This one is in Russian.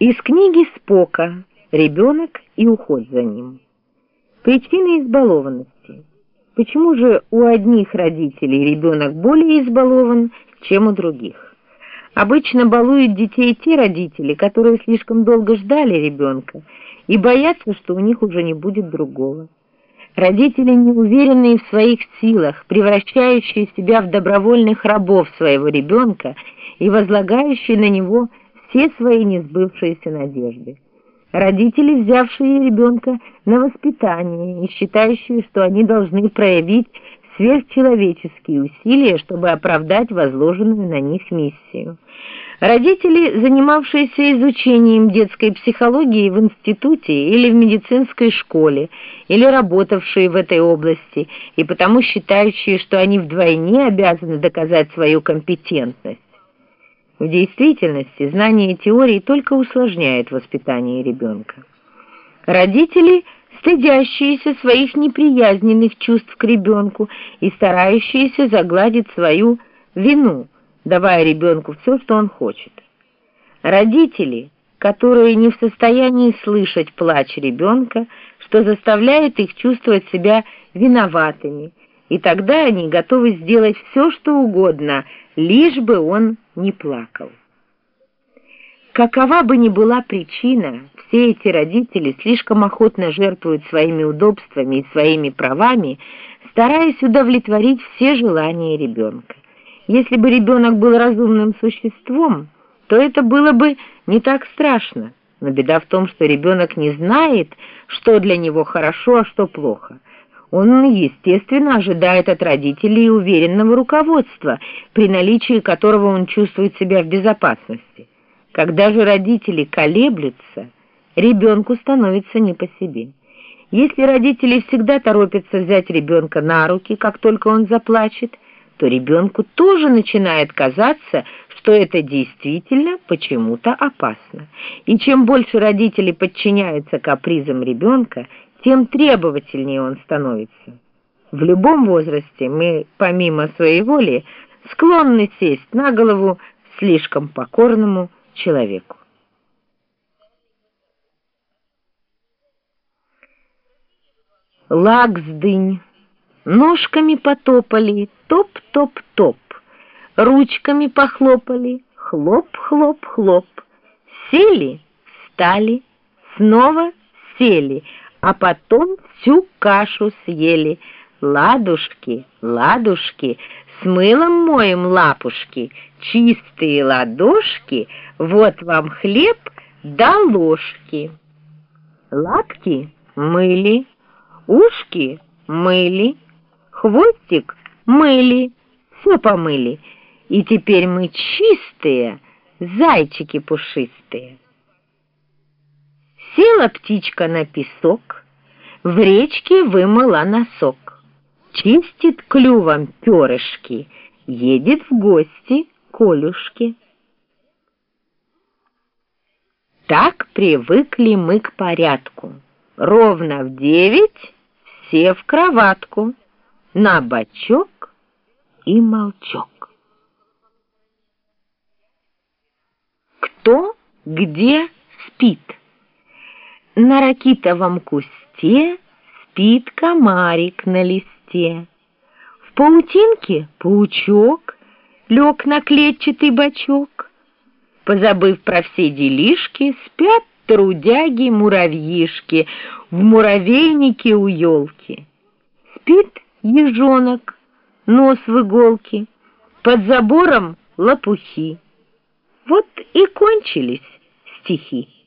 Из книги Спока «Ребенок и уход за ним». Причины избалованности. Почему же у одних родителей ребенок более избалован, чем у других? Обычно балуют детей те родители, которые слишком долго ждали ребенка и боятся, что у них уже не будет другого. Родители, неуверенные в своих силах, превращающие себя в добровольных рабов своего ребенка и возлагающие на него все свои несбывшиеся надежды. Родители, взявшие ребенка на воспитание и считающие, что они должны проявить сверхчеловеческие усилия, чтобы оправдать возложенную на них миссию. Родители, занимавшиеся изучением детской психологии в институте или в медицинской школе, или работавшие в этой области, и потому считающие, что они вдвойне обязаны доказать свою компетентность. В действительности знание теории только усложняет воспитание ребенка. Родители, стыдящиеся своих неприязненных чувств к ребенку и старающиеся загладить свою вину, давая ребенку все, что он хочет. Родители, которые не в состоянии слышать плач ребенка, что заставляет их чувствовать себя виноватыми, и тогда они готовы сделать все, что угодно, лишь бы он не плакал. Какова бы ни была причина, все эти родители слишком охотно жертвуют своими удобствами и своими правами, стараясь удовлетворить все желания ребенка. Если бы ребенок был разумным существом, то это было бы не так страшно. Но беда в том, что ребенок не знает, что для него хорошо, а что плохо. Он, естественно, ожидает от родителей уверенного руководства, при наличии которого он чувствует себя в безопасности. Когда же родители колеблются, ребенку становится не по себе. Если родители всегда торопятся взять ребенка на руки, как только он заплачет, то ребенку тоже начинает казаться, что это действительно почему-то опасно. И чем больше родители подчиняются капризам ребенка, тем требовательнее он становится. В любом возрасте мы, помимо своей воли, склонны сесть на голову слишком покорному человеку. Лаксдынь. Ножками потопали, топ-топ-топ. Ручками похлопали, хлоп-хлоп-хлоп. Сели, встали, снова сели — а потом всю кашу съели. Ладушки, ладушки, с мылом моем лапушки, чистые ладошки, вот вам хлеб да ложки. Лапки мыли, ушки мыли, хвостик мыли, все помыли, и теперь мы чистые, зайчики пушистые. Села птичка на песок, в речке вымыла носок. Чистит клювом перышки, едет в гости Колюшки. Так привыкли мы к порядку. Ровно в девять все в кроватку, на бочок и молчок. Кто где спит? На ракитовом кусте спит комарик на листе. В паутинке паучок лег на клетчатый бочок. Позабыв про все делишки, спят трудяги-муравьишки в муравейнике у елки. Спит ежонок, нос в иголке, под забором лопухи. Вот и кончились стихи.